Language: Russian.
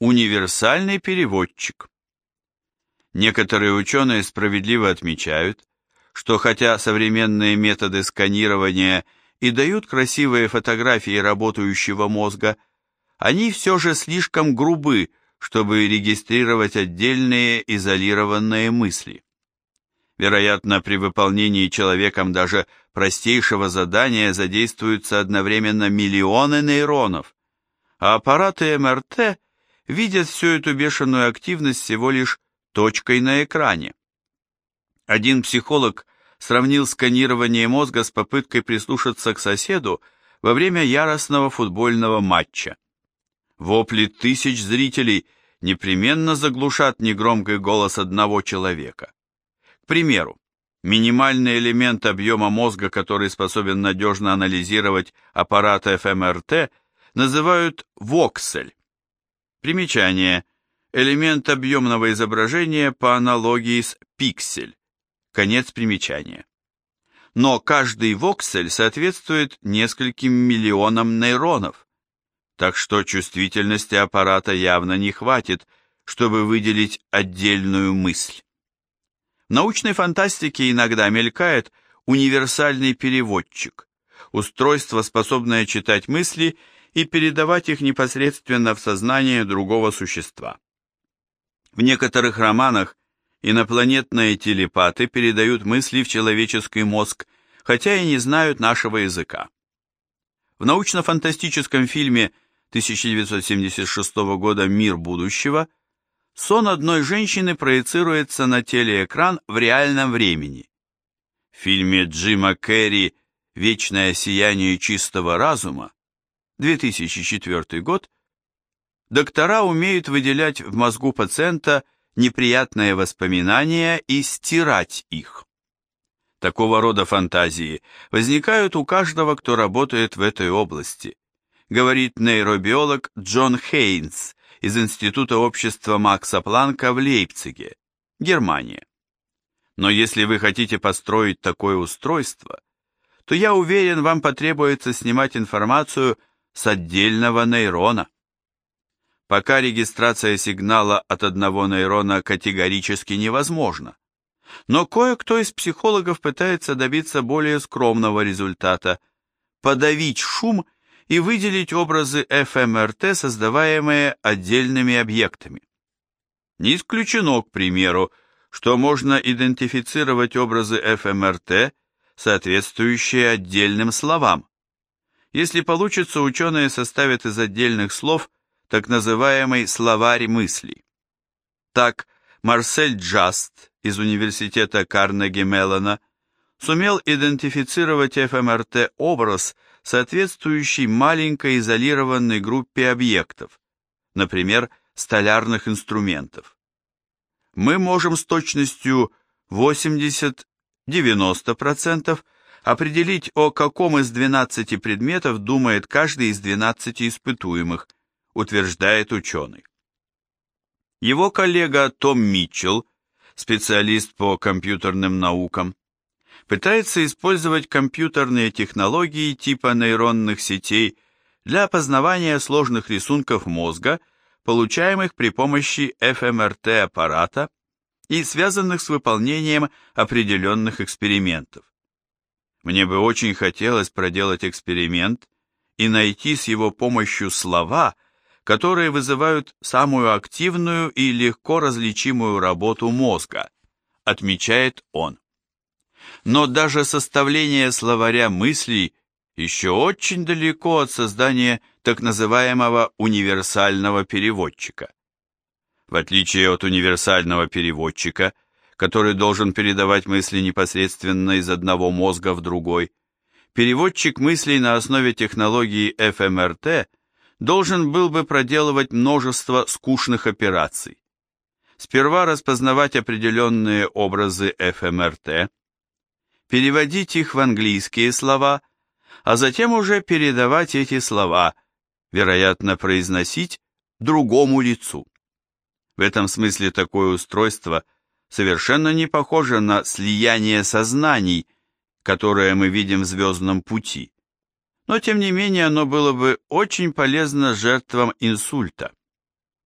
Универсальный переводчик. Некоторые ученые справедливо отмечают, что хотя современные методы сканирования и дают красивые фотографии работающего мозга, они все же слишком грубы, чтобы регистрировать отдельные изолированные мысли. Вероятно, при выполнении человеком даже простейшего задания задействуются одновременно миллионы нейронов, а аппараты МРТ видят всю эту бешеную активность всего лишь точкой на экране. Один психолог сравнил сканирование мозга с попыткой прислушаться к соседу во время яростного футбольного матча. Вопли тысяч зрителей непременно заглушат негромкий голос одного человека. К примеру, минимальный элемент объема мозга, который способен надежно анализировать аппарат ФМРТ, называют воксель. Примечание. Элемент объемного изображения по аналогии с пиксель. Конец примечания. Но каждый воксель соответствует нескольким миллионам нейронов, так что чувствительности аппарата явно не хватит, чтобы выделить отдельную мысль. В научной фантастике иногда мелькает универсальный переводчик, устройство, способное читать мысли и передавать их непосредственно в сознание другого существа. В некоторых романах инопланетные телепаты передают мысли в человеческий мозг, хотя и не знают нашего языка. В научно-фантастическом фильме 1976 года «Мир будущего» сон одной женщины проецируется на телеэкран в реальном времени. В фильме Джима Керри «Вечное сияние чистого разума» 2004 год доктора умеют выделять в мозгу пациента неприятные воспоминания и стирать их. Такого рода фантазии возникают у каждого, кто работает в этой области, говорит нейробиолог Джон Хейнс из Института общества Макса Планка в Лейпциге, Германия. Но если вы хотите построить такое устройство, то я уверен, вам потребуется снимать информацию с отдельного нейрона. Пока регистрация сигнала от одного нейрона категорически невозможна. Но кое-кто из психологов пытается добиться более скромного результата – подавить шум и выделить образы ФМРТ, создаваемые отдельными объектами. Не исключено, к примеру, что можно идентифицировать образы ФМРТ, соответствующие отдельным словам. Если получится, ученые составят из отдельных слов – так называемый словарь мыслей. Так, Марсель Джаст из университета Карнеги Меллона сумел идентифицировать ФМРТ образ, соответствующий маленькой изолированной группе объектов, например, столярных инструментов. Мы можем с точностью 80-90% определить, о каком из 12 предметов думает каждый из 12 испытуемых – утверждает ученый. Его коллега Том Митчелл, специалист по компьютерным наукам, пытается использовать компьютерные технологии типа нейронных сетей для опознавания сложных рисунков мозга, получаемых при помощи ФМРТ-аппарата и связанных с выполнением определенных экспериментов. Мне бы очень хотелось проделать эксперимент и найти с его помощью слова – которые вызывают самую активную и легко различимую работу мозга, отмечает он. Но даже составление словаря мыслей еще очень далеко от создания так называемого универсального переводчика. В отличие от универсального переводчика, который должен передавать мысли непосредственно из одного мозга в другой, переводчик мыслей на основе технологии ФМРТ – должен был бы проделывать множество скучных операций. Сперва распознавать определенные образы ФМРТ, переводить их в английские слова, а затем уже передавать эти слова, вероятно, произносить другому лицу. В этом смысле такое устройство совершенно не похоже на слияние сознаний, которое мы видим в звездном пути но тем не менее оно было бы очень полезно жертвам инсульта.